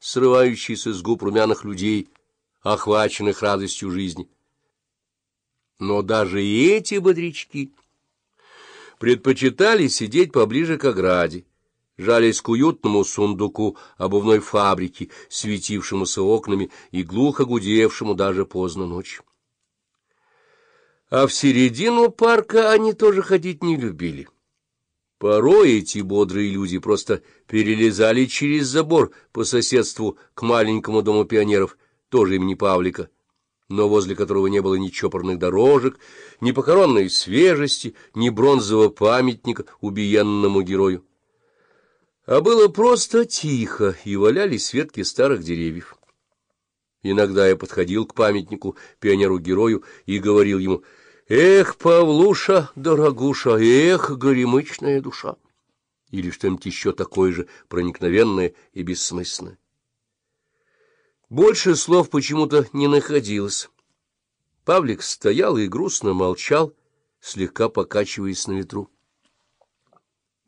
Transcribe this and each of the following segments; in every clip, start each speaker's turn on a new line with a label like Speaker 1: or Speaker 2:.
Speaker 1: срывающийся с губ румяных людей, охваченных радостью жизни. Но даже и эти бодрячки предпочитали сидеть поближе к ограде, жались к уютному сундуку обувной фабрики, светившемуся окнами и глухо гудевшему даже поздно ночью. А в середину парка они тоже ходить не любили. Порой эти бодрые люди просто перелезали через забор по соседству к маленькому дому пионеров, тоже имени Павлика, но возле которого не было ни чопорных дорожек, ни похоронной свежести, ни бронзового памятника убиенному герою. А было просто тихо, и валялись ветки старых деревьев. Иногда я подходил к памятнику пионеру-герою и говорил ему — Эх, Павлуша, дорогуша, эх, горемычная душа! Или что-нибудь еще такое же проникновенное и бессмысленное. Больше слов почему-то не находилось. Павлик стоял и грустно молчал, слегка покачиваясь на ветру.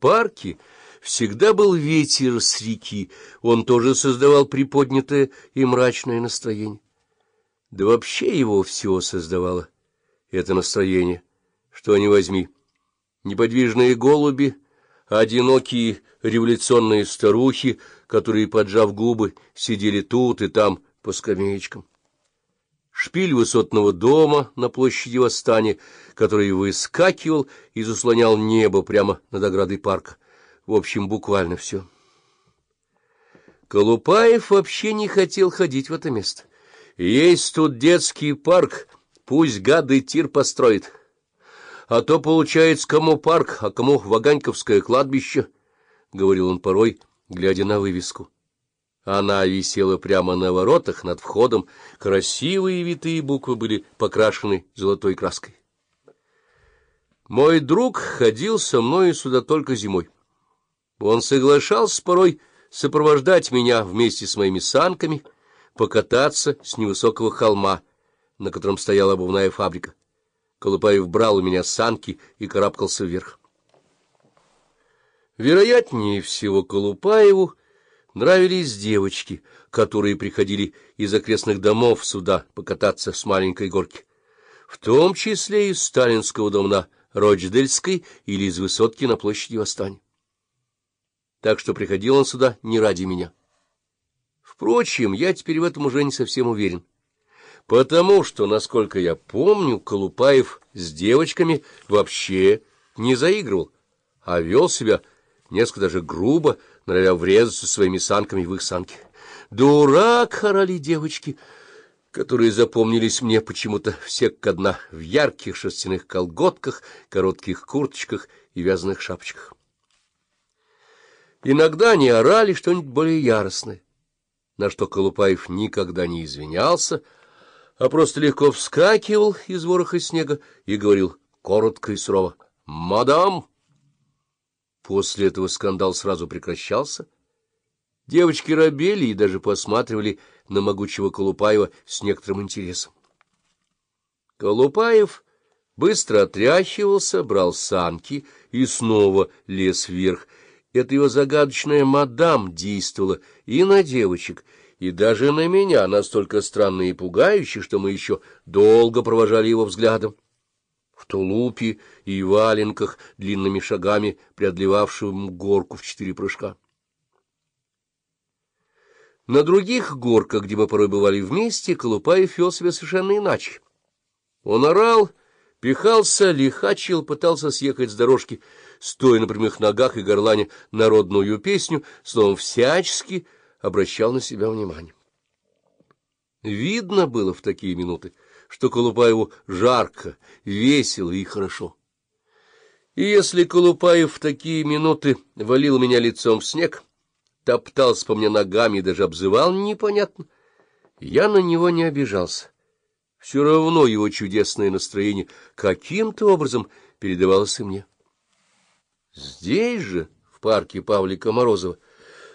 Speaker 1: парке всегда был ветер с реки, он тоже создавал приподнятое и мрачное настроение. Да вообще его все создавало это настроение. Что ни возьми. Неподвижные голуби, одинокие революционные старухи, которые, поджав губы, сидели тут и там по скамеечкам. Шпиль высотного дома на площади Восстания, который выскакивал и заслонял небо прямо над оградой парка. В общем, буквально все. Колупаев вообще не хотел ходить в это место. Есть тут детский парк — Пусть гады тир построит. А то, получается, кому парк, а кому Ваганьковское кладбище, — говорил он порой, глядя на вывеску. Она висела прямо на воротах над входом, красивые витые буквы были покрашены золотой краской. Мой друг ходил со мной сюда только зимой. Он соглашался порой сопровождать меня вместе с моими санками, покататься с невысокого холма — на котором стояла обувная фабрика. Колупаев брал у меня санки и карабкался вверх. Вероятнее всего Колупаеву нравились девочки, которые приходили из окрестных домов сюда покататься с маленькой горки, в том числе из сталинского дома на Рочдельской или из высотки на площади Восстания. Так что приходил он сюда не ради меня. Впрочем, я теперь в этом уже не совсем уверен потому что, насколько я помню, Колупаев с девочками вообще не заигрывал, а вел себя несколько даже грубо, норовя врезаться своими санками в их санки. «Дурак!» — хорали девочки, которые запомнились мне почему-то все как одна в ярких шерстяных колготках, коротких курточках и вязаных шапочках. Иногда они орали что-нибудь более яростное, на что Колупаев никогда не извинялся, а просто легко вскакивал из вороха снега и говорил коротко и сурово «Мадам!». После этого скандал сразу прекращался. Девочки робели и даже посматривали на могучего Колупаева с некоторым интересом. Колупаев быстро отряхивался, брал санки и снова лез вверх. Это его загадочная мадам действовала и на девочек, и даже на меня настолько странно и пугающе, что мы еще долго провожали его взглядом. В тулупе и валенках, длинными шагами преодолевавшим горку в четыре прыжка. На других горках, где мы порой бывали вместе, Колупаев вел себя совершенно иначе. Он орал, пихался, лихачил, пытался съехать с дорожки, стоя на прямых ногах и горлане народную песню, словом, всячески — обращал на себя внимание. Видно было в такие минуты, что Колупаеву жарко, весело и хорошо. И если Колупаев в такие минуты валил меня лицом в снег, топтался по мне ногами и даже обзывал непонятно, я на него не обижался. Все равно его чудесное настроение каким-то образом передавалось и мне. Здесь же, в парке Павлика Морозова,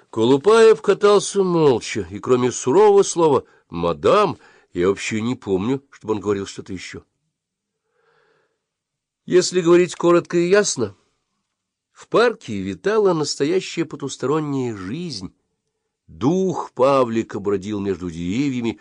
Speaker 1: Колупаев катался молча, и кроме сурового слова «мадам» я вообще не помню, чтобы он говорил что-то еще. Если говорить коротко и ясно, в парке витала настоящая потусторонняя жизнь, Дух Павлика бродил между деревьями